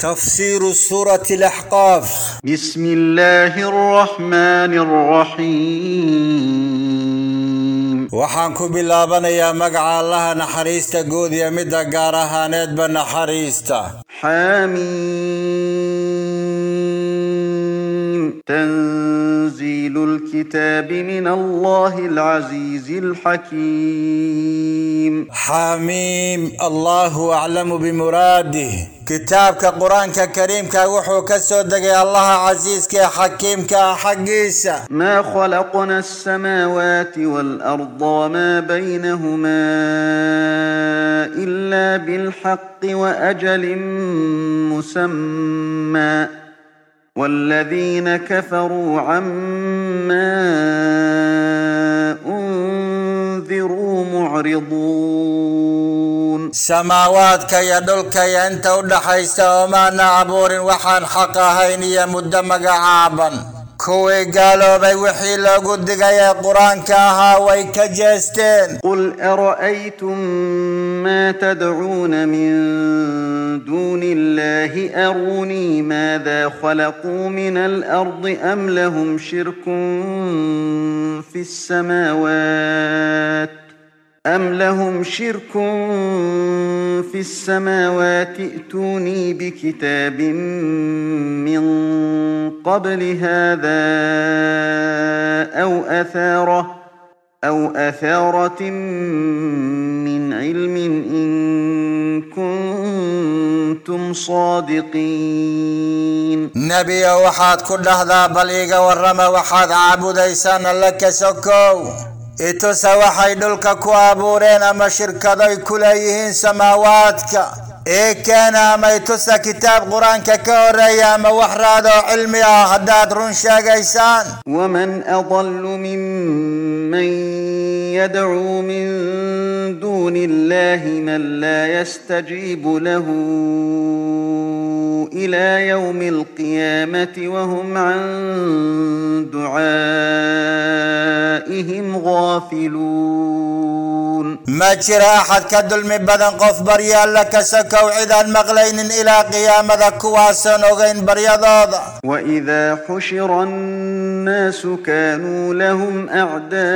تفسير سورة الأحقاف. بسم الله الرحمن الرحيم. وحانكو بلابن يا مقع الله نحريستا قود يمد قارها نحريستا حامين تنزيل الكتاب من الله العزيز الحكيم. حميم. الله أعلم بمراده. كتاب كقرآن كريم كوحو كسودك الله عزيز كحكيم كحقيسة ما خلقنا السماوات والأرض وما بينهما إلا بالحق وأجل مسمى. والذين كفروا عما أنذروا معرضون. سماوات كي يدلك ينتو لحيث وما نعبور وحان حقا هيني مدمق عابا wixii loogu digay ee qur-aanka ahaa way ka jeesteen قل أرأيتم ما تدعون من دون الله؟ أروني ماذا خلقوا من الأرض أم لهم شرك في السماوات؟ أم لهم شرك في السماوات ائتوني بكتاب من قبل هذا أو أثارة أو أثارة من علم إن كنتم صادقين nebiyo waxaad ku dhahdaa bal iiga warrama waxaad caabudaysaan alle إتو سواحي دولك كوابورين أما شركة دوي كليهين سماواتك. إيه كان أما إتوسا كتاب قرآن كوريا أما وحرادو علمي أهداد رنشا قيسان. ومن أضل ممن يدعو من دون الله من لا يستجيب له إلى يوم القيامة وهم عن دعائهم غافلون. ما جرى أحد كدل من بدن قف بريال لك سكو عذا مغلين إلى قيامة كواسا وغين بريضاضا وإذا حشر الناس كانوا لهم أعداء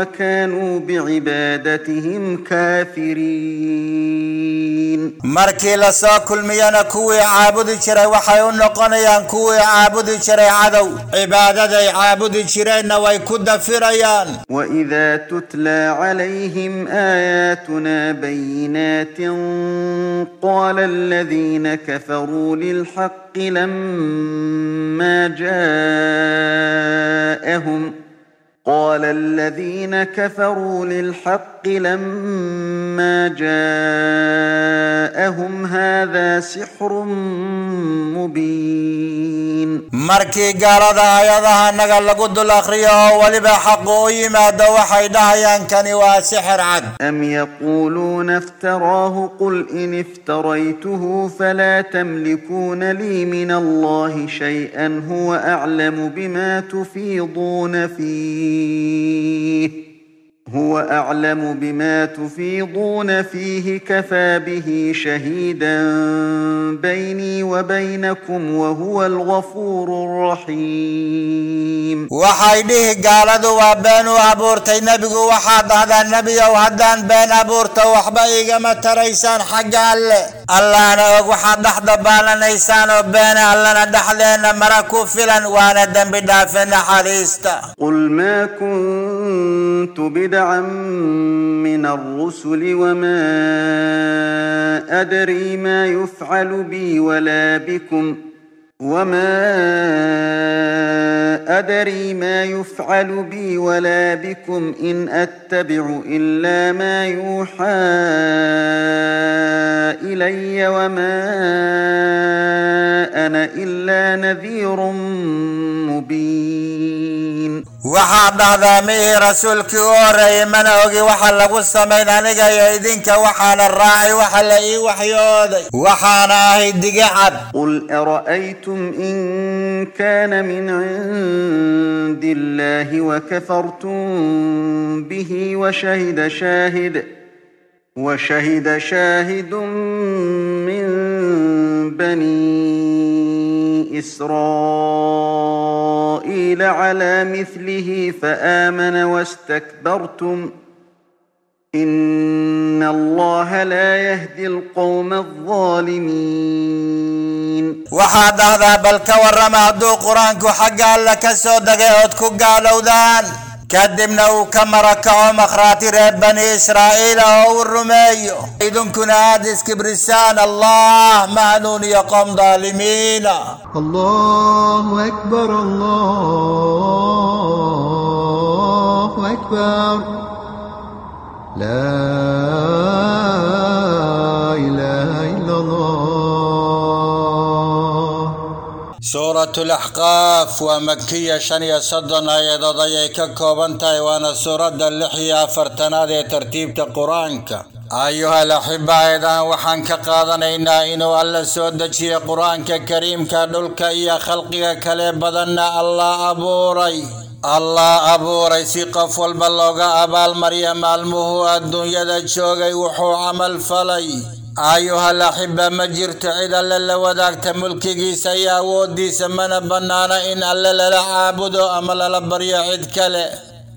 وكانوا بعبادتهم كافرين. مركي لساكل ميانا كوي عابد شري وحيون نقنيا كوي عابد شري عدو. عبادتي عابد شري نوي كد فريان وإذا تتلى عليهم آياتنا بينات قال الذين كفروا للحق لما جاءهم قال الذين كفروا للحق لما جاءهم هذا سحر مبين. dul akhriyo oo weliba xaqu u yimaado waxay dhahayaan kani waa sixir cad أم يقولون افتراه قل إن افتريته فلا تملكون لي من الله شيئا هو أعلم بما تفيضون فيه فيه هو أعلم بما تفيضون فيه كفى به شهيدا بيني وبينكم وهو الغفور الرحيم. وحيده قال قالت وابان وابورتي نبي وحاد هذا النبي وحدان بين ابورتي وحبائي كما تريسان حق الله. الله أنا وحاد احد بان نيسان وبين الله أنا دحلين مراكو فلان وأنا دم بدافن حديثة قل ما كنت بدا بدعا من الرسل وما أدري ما يفعل بي ولا بكم وما أدري ما يفعل بي ولا بكم إن أتبع إلا ما يوحى إلي وما أنا إلا نذير مبين. وحا بعد مي رسول كور اي من اوغي وحا لغو سمين انيغا يدينك وحا الراعي وحا لئي وحيودي. وحا ناهي الدقعد قل أرأيتم إن كان من عند الله وكفرتم به وشهد شاهد وشهد شاهد من بني إسرائيل على مثله فآمن واستكبرتم إن الله لا يهدي القوم الظالمين. وحاد هذا بل كورما دو قرانك حقا لك سودك يوتك قالوا ذلك كدمنا كما ركعوا مخراتي ريب بني إسرائيل أو الرمي. إذن كنا هادس كبرسان الله مهنون يقوم ظالمين. الله أكبر الله أكبر. لا إله إلا الله. سورة الأحقاف ومكية شنية صدنا يدضي ككوبنت ايوان سورة اللحية فرتنادي ترتيب تقرآنك. أيها الأحبة أيضا وحنك قادنا إنا إنو ألا سودة شيء قرآنك كريم كدلك يا خلقك كليب بدن الله أبو أبوري. الله أبو ريسي قف والبلوغ أبا المريم المهو الدنيا دا جوغي وحو عمل فلي. Ma jirto cid alle la wadaagta mulkigiisa iyo awooddiisa mana bannaana in alle lala caabudo ama lala baryo cid kale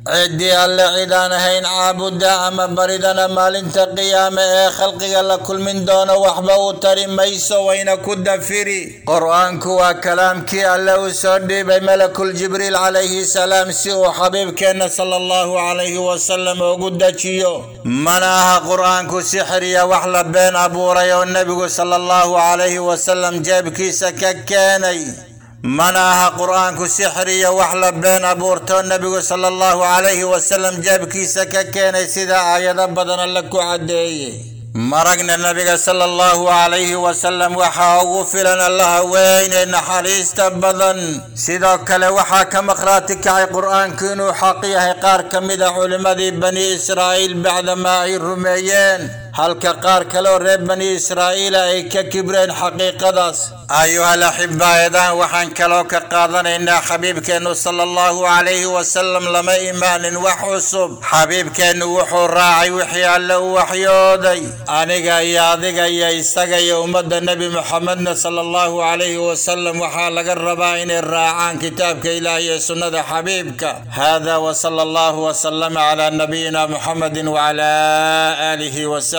عدي الله عيدان هين عابد أما بريدان مال انت قيام اي خلقي كل من دون وحبه تري ميس وين كد فيري. قرآن كوا كلام كي الله سعدي بي الجبريل عليه السلام سيو حبيب كينا صلى الله عليه وسلم وقد تشيو. مناها قرآن كو سحرية وحلا بين أبو ريو والنبي صلى الله عليه وسلم جاب كيسا ككيني ملاها قرآن سحري وحلا بين أبورتو النبي صلى الله عليه وسلم جاب كيسك كان سيدا آية بدنا لك عدي مرقنا النبي صلى الله عليه وسلم وحا وفلا الله وين إن حريست بدن سيدا كلا وحا كمقراتك على قرآن كنو حقيه قار كمدع لمذي بني إسرائيل بعدما عير رميين هل كقار كلو ريب بني إسرائيل أي ككبرين حقيقة داس أيها الأحبة أيضا وحن كلو كقاضن إن حبيب كانو صلى الله عليه وسلم لما إيمان وحسب حبيبك كانو وحو راعي وحي الله وحيودي أنيقا يا ذيقا يا إستقا يا أمد النبي محمد صلى الله عليه وسلم وحال وحالق الربائن الراعان كتابك إلهي سنة حبيبك هذا وصلى الله وسلم على نبينا محمد وعلى آله وسلم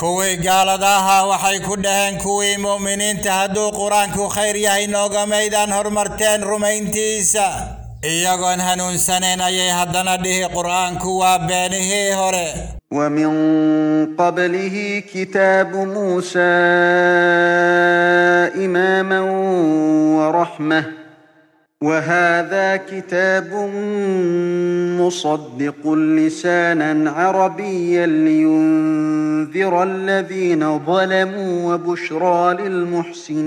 Kuwii gaalada ahaa waxay ku dhaheen kuwii mu'miniinta hadduu qur-aanku khayr yahay noogamaydaan horumarteen rumayntiisa iyagoon hanuunsanayn ayay haddana dhihi qur-aanku waa beenihii hore ومن قبله كتاب موسى إماما ورحمة وهذا كتاب مصدق لسانا عربيا لينذر الذين ظلموا وبشرى للمحسنين.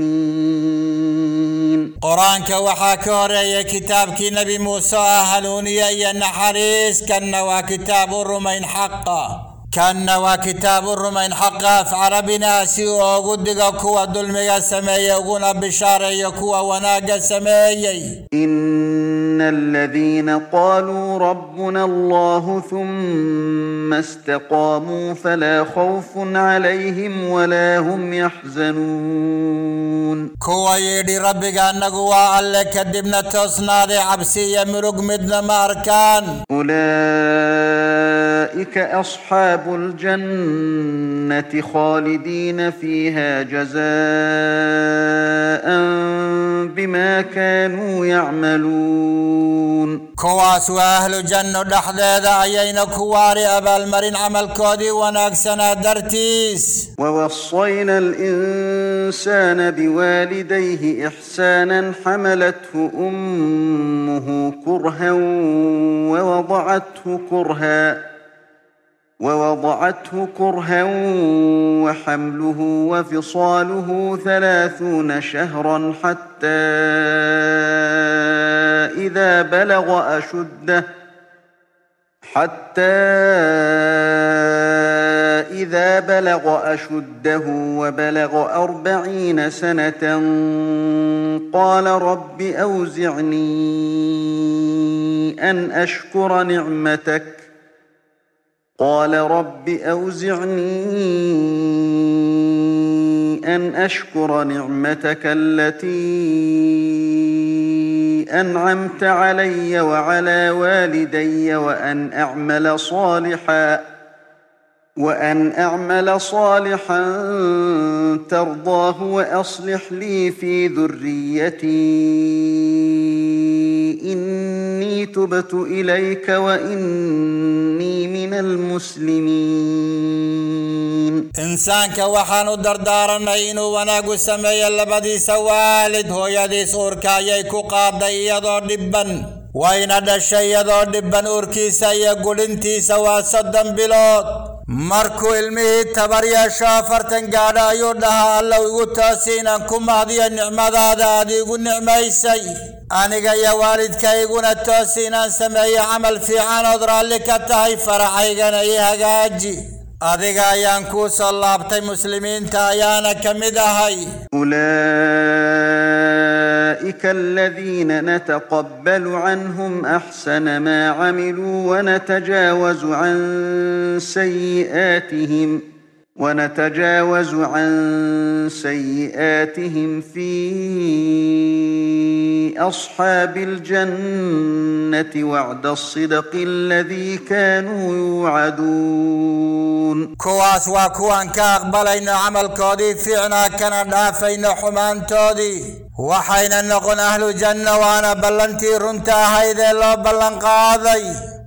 قرآن كوحا كوريا كتاب كي نبي موسى هلوني أي نحريس كنوا كتاب الرومين حقا. كان وكتاب الرومين حقا في عربي ناسي وقدق كوى دلمي السماي وقنا بشارع يكوى وناق السماي إن الذين قالوا ربنا الله ثم استقاموا فلا خوف عليهم ولا هم يحزنون. كوى يدي ربي قانا قوى عليك دبنا تصنار عبسي مرق مدن ماركان. أولئك أصحاب الجنة خالدين فيها جزاء بما كانوا يعملون. kuwaas waa ahlu janno dhexdeeda ayayna ku waari abaalmarin camalkoodii wanaagsanaa dartiis ووصينا الإنسان بوالديه إحسانا حملته أمه كرها ووضعته كرها. ووضعته كرها وحمله وفصاله ثلاثون شهرا حتى إذا بلغ أشده حتى إذا بلغ أشده وبلغ أربعين سنة قال رب أوزعني أن أشكر نعمتك قال رب أوزعني أن أشكر نعمتك التي أنعمت علي وعلى والدي وأن أعمل صالحا. وأن أعمل صالحا ترضاه وأصلح لي في ذريتي. إني تبت إليك وإني من المسلمين. انسان كوحان الدردار نين وناق السمي اللبدي سوالد هو يدي سوركا يكو قاد يضع دبا iyadoo dhibban uurkiisa iyo gudhintiisa waa soddon bilood markuu ilmihii tabar yeesho afartan gaadho ayuu dhahaa allow igu toosi inaan ku mahdiyo nicmadaada aad iigu nicmaysay aniga iyo waalidkayguna toosi inaan sameeyo camal fiican ood raalli ka tahay faracaygana ii hagaaji adiga ayaan kuu soo laabtay muslimiinta ayaana ka mid ahay أولئك الذين نتقبل عنهم أحسن ما عملوا ونتجاوز عن سيئاتهم ونتجاوز عن سيئاتهم في أصحاب الجنة وعد الصدق الذي كانوا يوعدون. كواس وكوان كاقبلين عمل كودي فعنا كان دافين حمان تودي. وحين نقن أهل الجنة وأنا بلنتي رنتا هيدا الله بلن قاضي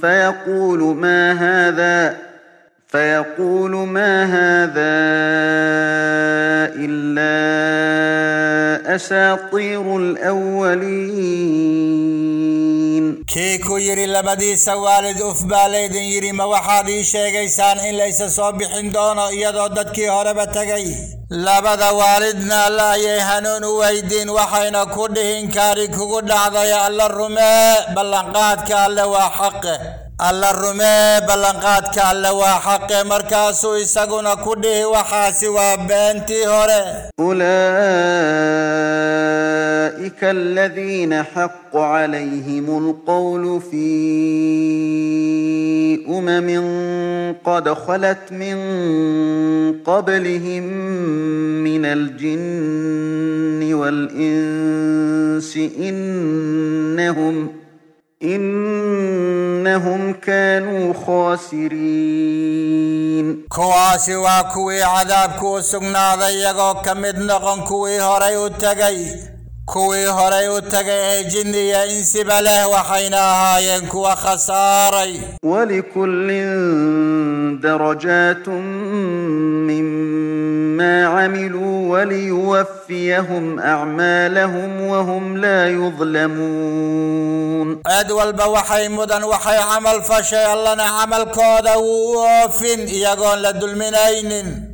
فيقول ما هذا فيقول ما هذا إلا أساطير الأولين. كي كو يري لبدي سوالد اف باليد يري ما وحادي شيغيسان ان ليس صوبح دونا يدو ددكي هرب تغي لبدا والدنا لا يهنون ويدين وحين كودهن كاري كو دحدا يا الله الرما بلان قادك الله وحقه alla rumee ballanqaadka alle waa xaqe markaasuu isaguna ku dhihi waxaasi waa beentii hore أولئك الذين حق عليهم القول في أمم قد خلت من قبلهم من الجن والإنس إنهم إنهم كانوا خاسرين. كواسي واكوي عذاب كوسق ناضي يغو كوي هريو تغي كوي هريو تغي جندي انسب له وحينا هاين خساري ولكل درجات مما عملوا وليوفيهم أعمالهم وهم لا يظلمون. ادول بوحي مدن وحي عمل فشي اللنا عمل كودا ووفين يقول لدل من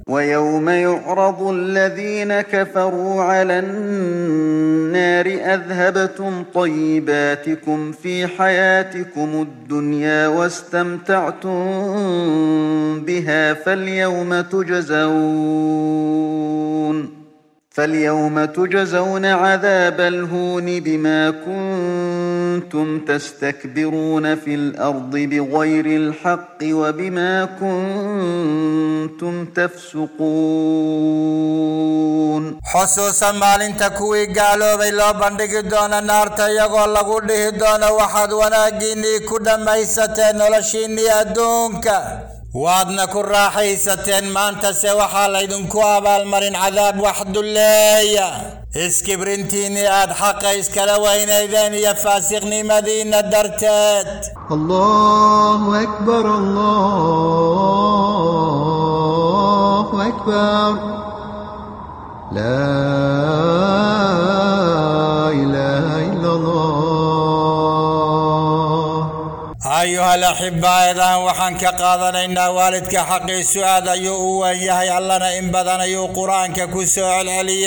ويوم يعرض الذين كفروا على النار أذهبتم طيباتكم في حياتكم الدنيا واستمتعتم بها فاليوم تجزون. فاليوم تجزون عذاب الهون بما كنتم تستكبرون في الأرض بغير الحق وبما كنتم تفسقون. حسوسا ما لنتكوي قالوا بلا بندق دون النار تيغو لغوله دون وحد وناقيني كدا ميستين ولشيني أدونك. وعدنا كل راحي ستين ما أنت سواحا لايدن كوابا المرين عذاب وحد الله اسكبرنتيني آد حقا اسكلا وين ايذان يفاسقني مدينة درتات الله أكبر الله أكبر. لا إله إلا الله. أيها الاحباء إذا وحنك كقادنا ان والدك حق سؤاد ايو هي الله إن بدنا يو قرآن قرانك كسو العلي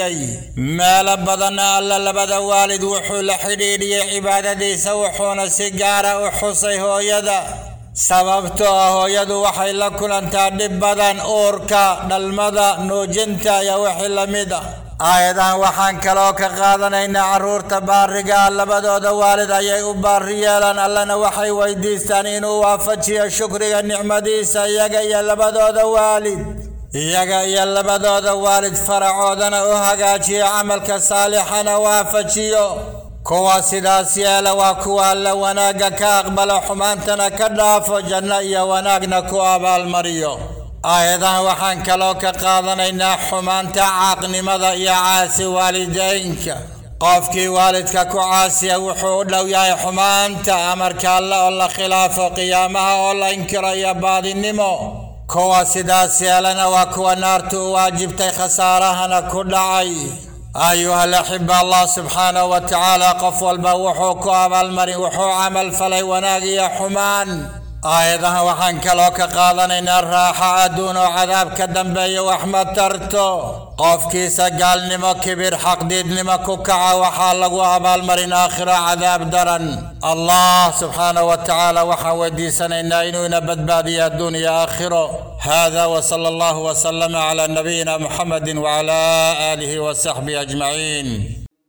ما لبدنا ألا لبد والد وحو لحديدي عبادتي سوحون سيجاره وحصي هويدا sababto ahoyadu waxay la kulantaa dhib badan oorka dhalmada noojinta ayaa wixii la mid ah aayadahan waxaan kaloo ka qaadanaynaa carruurta baariga labadooda waalid ayay u baari yeelaan allana waxay weydiistaan inuu waafajiyo shukriga nicmadiisa iyaga iyo labadooda waalid iyaga iyo labadooda waalid faracoodana u hagaajiyo camalka saalixana waafajiyo kuwa sidaas yeela waa kuwa alla wanaagga ka aqbalo xumaantana ka dhaafo janno iyo wanaagna ku abaalmariyo aayadahan waxaan kaloo ka qaadanaynaa xumaanta caaqnimada iyo caasi waalideynka qofkii waalidka ku caasiya wuxuu u dhow yahay xumaanta amarka alle oo la khilaafo qiyaamaha oo la inkiro iyo baadinimo kuwa sidaas yeelana waa kuwa naartu u waajibtay khasaarahana ku dhacay ayuha alaxiba allah subxaanahu wa tacaala qof walba wuxuu ku abaalmarin wuxuu camal falay wanaag iyo xumaan ايضها وحنك لوك قاضن إن الراحة أدون وعذابك دنبي وأحمد ترتو. قوف كيسا قال نما كبير حق ديد نما كوكعا وحالق وابا المرين اخر عذاب درن. الله سبحانه وتعالى وحودي سنين اينوين بدبادي الدنيا اخر هذا وصلى الله وسلم على نبينا محمد وعلى آله وصحبه أجمعين.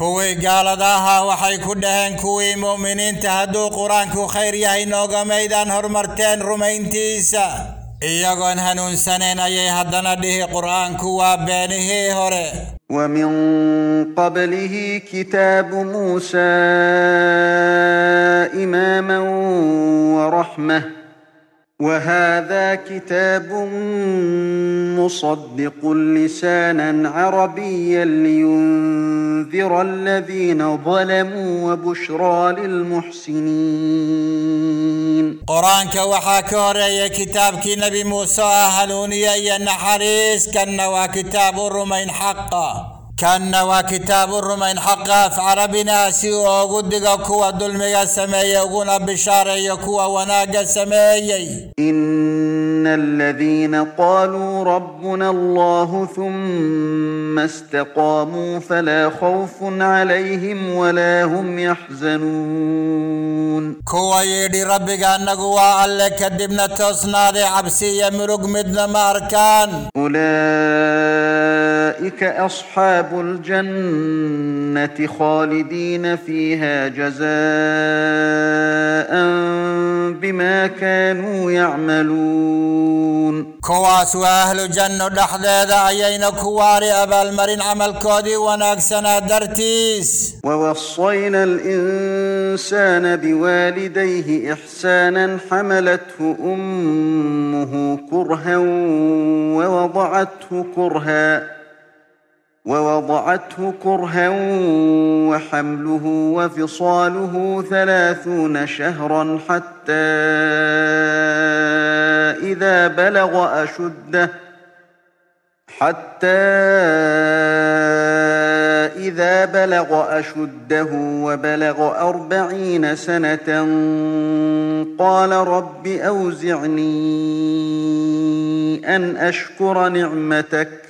kuwii gaalada ahaa waxay ku dhaheen kuwii mu'miniinta hadduu qur-aanku khayr yahay noogamaydaan horumarteen rumayntiisa iyagoon hanuunsanayn ayay haddana dhihi qur-aanku waa beenihii hore ومن قبله كتاب موسى إماما ورحمة وهذا كتاب مصدق لسانا عربيا لينذر الذين ظلموا وبشرى للمحسنين. قرآن كوحا كوريا كتاب كي نبي موسى هلوني أي النحريس كنوا كتاب الرومين حقا. كان وكتاب الرومين حقا في عربنا سيء وقدق كوى الدلمي السمية وقنا بشارع يكوى وناق السمية إن الذين قالوا ربنا الله ثم استقاموا فلا خوف عليهم ولا هم يحزنون. كوى يدي ربك أنك وعلك دبنا تصناد عبسية مرق مدن ماركان. أولئك أصحاب الجنة خالدين فيها جزاء بما كانوا يعملون. kuwaas waa ahlu janno dhexdeeda ayayna ku waari abaalmarin camalkoodii wanaagsanaa dartiis ووصينا الإنسان بوالديه إحسانا حملته أمه كرها ووضعته كرها. ووضعته كرها وحمله وفصاله ثلاثون شهرا حتى إذا بلغ أشده حتى إذا بلغ أشده وبلغ أربعين سنة قال رب أوزعني أن أشكر نعمتك.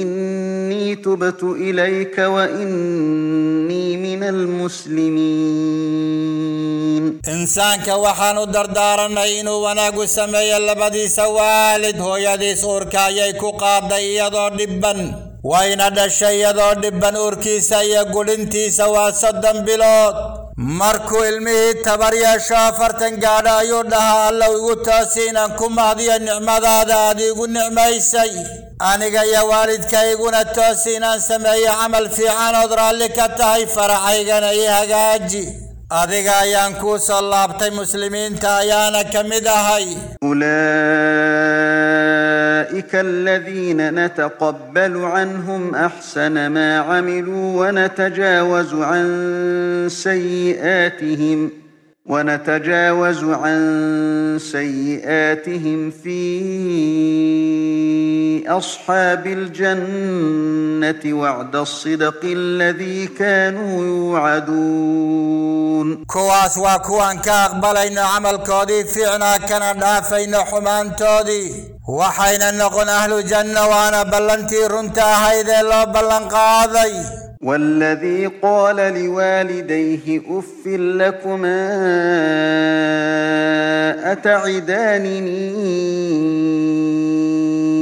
إني تبت إليك وإني من المسلمين. إنسان كوحان الدردار نين ونقو سمي اللبدي سوالد هو يدي سورك يكو قاد يضو دبا وإن دشي يضو دبا نوركي سيقول انتي سوا سدا بلوت. مركو الميت تبريا شافر تنقالا يرد هالا ويغتاسين انكم مهدي النعمة ذادا ديق النعمة يسي انيقا يا والد كايقون التاسين انسمي عمل في عان ادرا لك التهي فرعيقا قاجي adiga ayaan kuu soo laabtay muslimiinta ayaana ka mid ahay أولئك الذين نتقبل عنهم أحسن ما عملوا ونتجاوز عن سيئاتهم ونتجاوز عن سيئاتهم في أصحاب الجنة وعد الصدق الذي كانوا يوعدون. كواس وكوان كاقبلين عمل كودي فعنا كان دافين حمان تودي. وحين نقن أهل جنة وأنا بلنتي رنتا هيدا الله بلن قاضي. والذي قال لوالديه أف لكما أتعدانني؟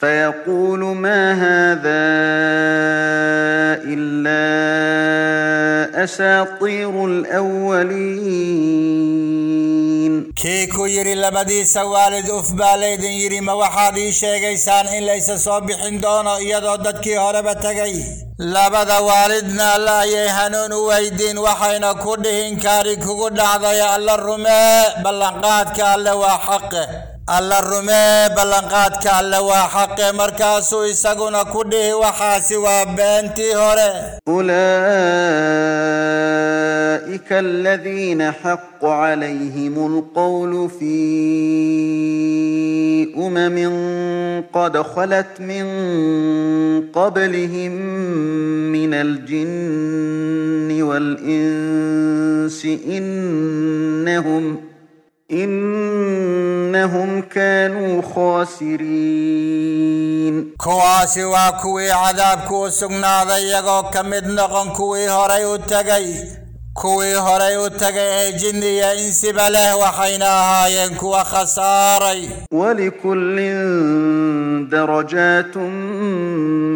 فيقول ما هذا إلا أساطير الأولين. كيكو يري لبدي سوالد أف باليد يري موحادي شيغي سان إن ليس صبح دون يدودت دكي هرب تغي. لبدا والدنا لا يهنون ويدين وحين كدهن كاري كغدا ضيع الله الرماء بلغات كالله وحقه alla rumee ballanqaadka alle waa xaqe markaasuu isaguna ku dhihi waxaasi waa beentii hore أولئك الذين حق عليهم القول في أمم قد خلت من قبلهم من الجن والإنس إنهم إنهم كانوا خاسرين. كواسي واكوي عذاب كوسق ناضي يغو كوي هريو تغي كوي هريو تغي جندي انسب له وحينا هاين كوى ولكل درجات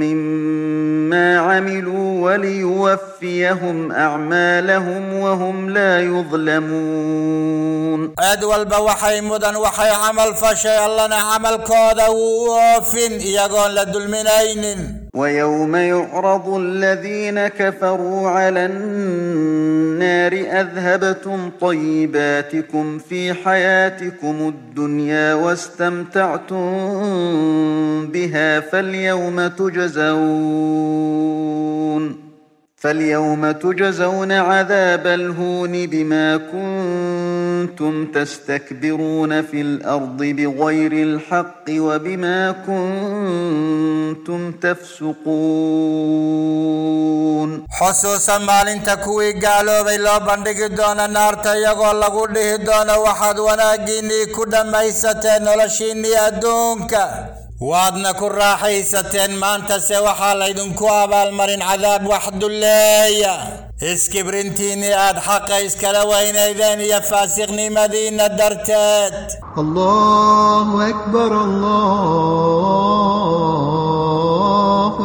مما عملوا وليوفيهم أعمالهم وهم لا يظلمون. ادول بوحي مدن وحي عمل فشي الله عمل كود ووفين يقول لدل من ويوم يعرض الذين كفروا على النار أذهبتم طيباتكم في حياتكم الدنيا واستمتعتم بها فاليوم تجزون. فاليوم تجزون عذاب الهون بما كنتم تستكبرون في الأرض بغير الحق وبما كنتم تفسقون حسوسا ما لنتكوي قالوا بي لو بندق دون النار تيغول لغوده دون وحد وناقيني كدا ميستين ولشيني أدونك وعدنا كل راحي ستين ما أنت سوحا لايدن كواب المرين عذاب وحد الله اسكبرنتيني آد حق اسكلوين ايذان يفاسقني مدينة درتات الله أكبر الله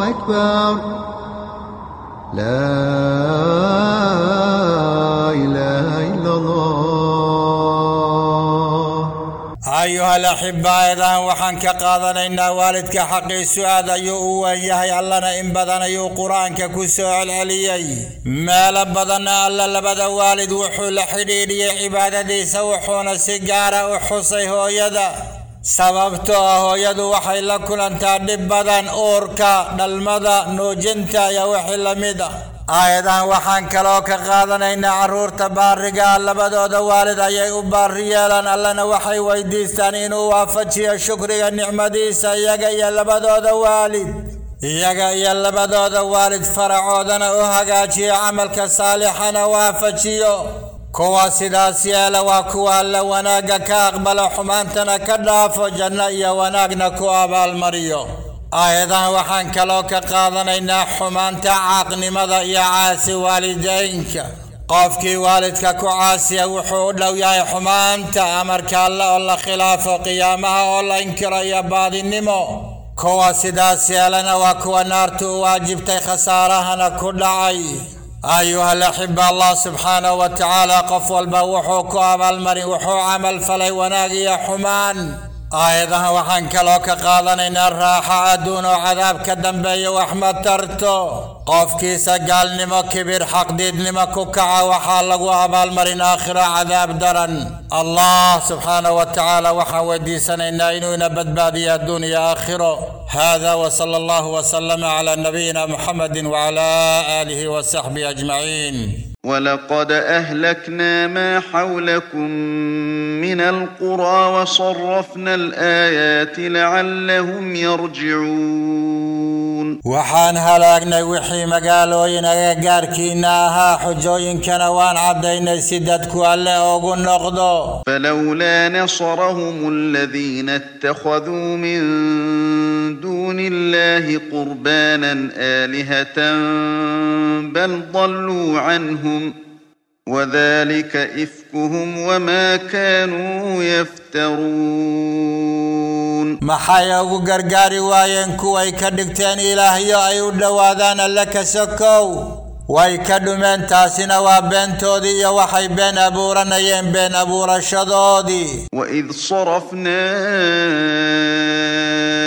أكبر. لا إله إلا الله. أيها الاحباء إذا وحنك قادنا إن والدك حقي سؤال أيو ايهي اللنا إن بدنا قرآن قرانك كسوع العليي ما لبدنا ألا لبد والد وحو لحديدي عبادة دي سوحونا سيقارة وحصي هو يدا sababto ahooyadu يدو la kulantaa dhib badan uurka dhalmada nuujinta iyo wixii la aayadahan waxaan kaloo ka qaadanaynaa carruurta baariga labadooda waalid ayay u baari yeelaan allana waxay weydiistaan inuu waafajiyo shukriga nicmadiisa iyaga iyo labadooda waalid iyaga iyo labadooda waalid faracoodana u hagaajiyo camalka saalixana waafajiyo kuwa sidaas yeela waa kuwa alla wanaagga ka aqbalo xumaantana ka dhaafo janno iyo wanaagna ku abaalmariyo aayadahan waxaan kaloo ka qaadanaynaa xumaanta caaqnimada iyo caasi waalideynka qofkii waalidka ku caasiya wuxuu u dhow yahay xumaanta amarka alle oo la khilaafo qiyaamaha oo la inkiro iyo baadinimo kuwa sidaas yeelana waa kuwa naartu u waajibtay khasaarahana ku dhacay ayuha alaxiba allah subxaanahu wa tacaala qof walba wuxuu ku abaalmarin wuxuu camal falay wanaag iyo xumaan ايضها وحن كلوك قادن إن الراحة أدون وعذابك دنبي وأحمد ترتو. قوف كيسا قال نما كبير حق ديد نما كوكعا وحالق وعب المرين اخر عذاب درن. الله سبحانه وتعالى وحاودي إن اينو نبد بادي الدنيا آخرة. هذا وصلى الله وسلم على نبينا محمد وعلى آله وصحبه أجمعين. ولقد أهلكنا ما حولكم من القرى وصرفنا الآيات لعلهم يرجعون. وحان هلاقنا وحي مقالو ينغقار كيناها حجو كان وان عبدين سددكو اللي أوقو النقضو فلولا نصرهم الذين اتخذوا من دون الله قربانا آلهة بل ضلوا عنهم وذلك إفكهم وما كانوا يفترون. ما حيا وغرغاري واين كوي كدكتين إلهي أيود وذانا لك سكو واي من تاسنا وابن تودي وحي بين أبو نيين بين أبو شدودي وإذ صرفنا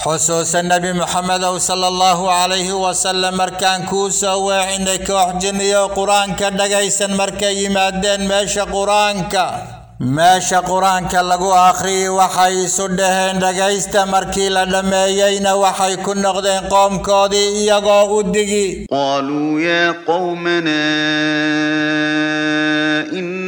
خصوصا النبي محمد صلى الله عليه وسلم مركان كوسا وعندك وحجن يا قرآن كدغيس مركا يمادين ماشا قرآن ك. ماشا قرآن ك لغو آخري وحي سدهن دغيس تمركي لدمهينا وحي كن نقدين قوم كودي يغو ودغي قالوا يا قومنا إن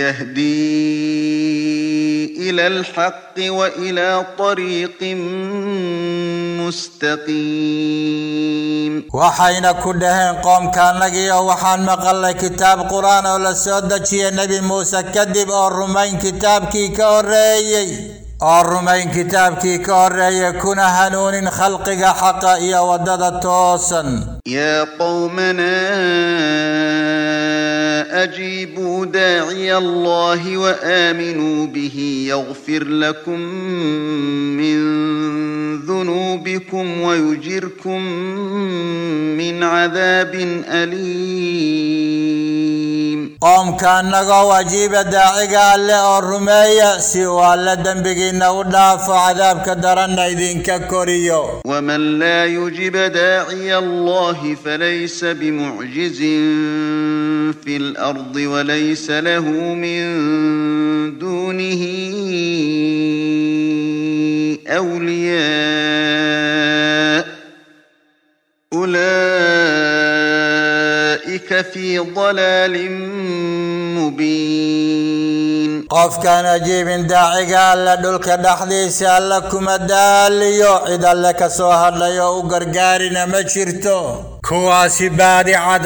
يهدي إلى الحق وإلى طريق مستقيم. وحين كدهن قوم كان لقيا وحان مقال كتاب قرآن ولا سودة النبي موسى كذب أو الرمين كتاب كي كوريي أرمين كتابك كار يكون هنون خلقك حقا يا ودد توسا يا قومنا أجيبوا داعي الله وآمنوا به يغفر لكم من ذنوبكم ويجركم من عذاب أليم. قوم كان نغا واجيب داعيقا اللي أرمي سوى اللدن بقينا ودافع عذاب كدران ايدين ككوريو. ومن لا يجيب داعي الله فليس بمعجز. في الأرض وليس له من دونه أولياء. أولئك في ضلال مبين. قف كان أجيب داعي قال لدلك دحدي سألكم الدال إذا لك سوهر ليو قرقارنا مجرتو.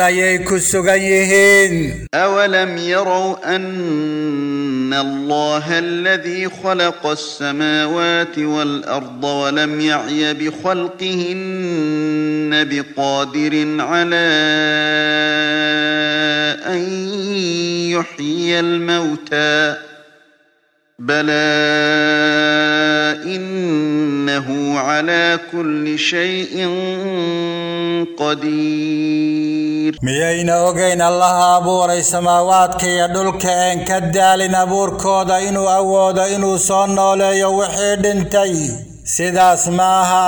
Ayay ku sugan yihiin أولم يروا أن الله الذي خلق السماوات والأرض ولم يعي بخلقهن بقادر على أن يحيي الموتى؟ بلى إنه على كل شيء قدير ميين أغين الله أبوري أي سماوات كي يدل كأن كدال نبور كود إنو أود إنو صنع لي وحيد انتي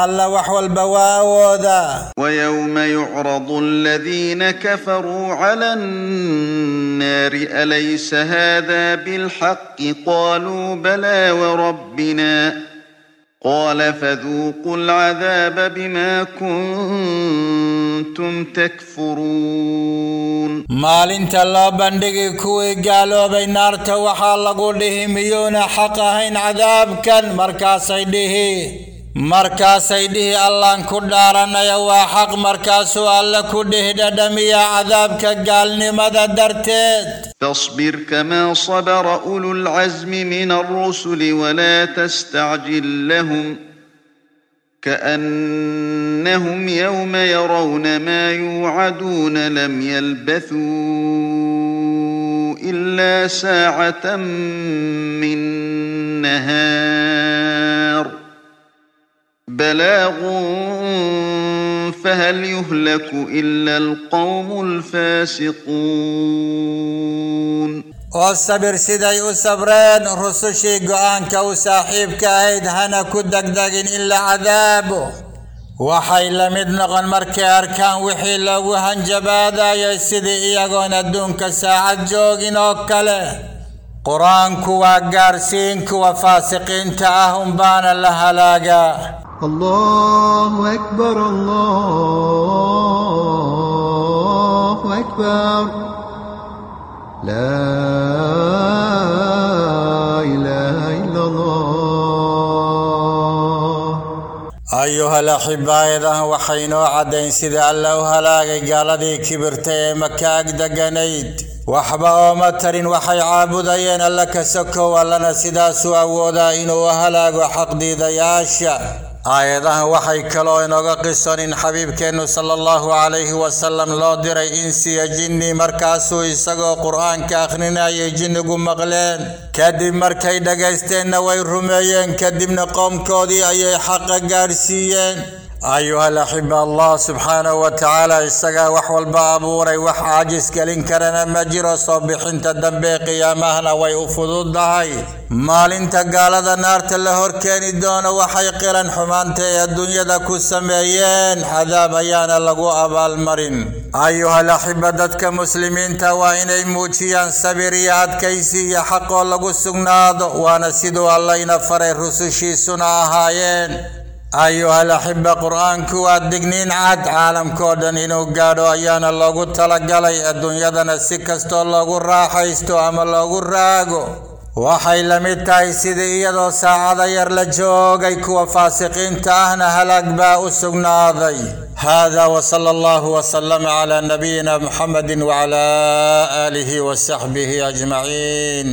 alla wax walba waa awoodaa ويوم يعرض الذين كفروا على النار أليس هذا بالحق؟ قالوا بلى وربنا. قال فذوقوا العذاب بما كنتم تكفرون. مال انت الله بندق كوي قالوا بين نارت وحال لقول لهم يونا حقهين عذاب كان markaasay dhihi allaan ku dhaaranaya waa xaq markaasuu alle ku dhihi dhadhamiya cadaabka gaalnimada darteed كما صبر أولو العزم من الرسل ولا تستعجل لهم كأنهم يوم يرون ما يوعدون لم يلبثوا إلا ساعة من نهار بلاغ فهل يهلك إلا القوم الفاسقون وصبر صبر سيداي أو صبران رسوشي قوان كو صاحب هنا كدك داقين إلا عذابه وحي لمدن غن مركي أركان وحي لوهن جبادا يا سيدي إياغون الدونك ساعة جوغين أوكاله قرآنك وقارسينك وفاسقين تأهم بانا لها لاغا الله أكبر الله أكبر لا إله إلا الله waxay noo caddayn sida alla u halaagay gaaladii kibirtay ee maka ag deganayd waxba ooma tarin waxay caabudayeen alla ka sokow allana sidaasuu awoodaa inuu halaago xaqdiidayaasha aayadahan waxay kaloo inooga qisonin xabiibkeennu sala allahu calayhi wasalam loo diray insiya jinni markaasuu isagoo qur-aanka akhrinayay jinnigu maqleen kadib markay dhagaysteenna way rumeeyeen kadibna qoomkoodii ayay xaqa gaadhsiiyeen أيها الأحبة الله سبحانه وتعالى إستغى وحول بابوري وحاجس كلين كرنا مجرى صبح انت الدنبي قيامهنا ويوفضو الدهاي مال انت قال هذا نار تلهور كين الدون وحيقرا حمانتي الدنيا دكو سميين حذا بيانا لقو أبا المرين أيها الأحبة دتك مسلمين تواين اي موشيا سبريات كيسي يحقو الله سقناد وأنا سيدو الله ينفره رسوشي سناهايين. Ayuha alaxiba qur-aanku waa digniin cad caalamkao dhan inuu gaadho ayaana loogu talagalay adduunyadana si kastoo loogu raaxaysto ama loogu raago waxay la mid tahay sidii iyadoo saacada yar la joogay kuwa faasiqiinta ahna halaag baa u sugnaaday hada wsala allahu wslama cla nabiyina muxamedi wcla aalihi wasaxbihi ajmaciin